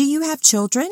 Do you have children?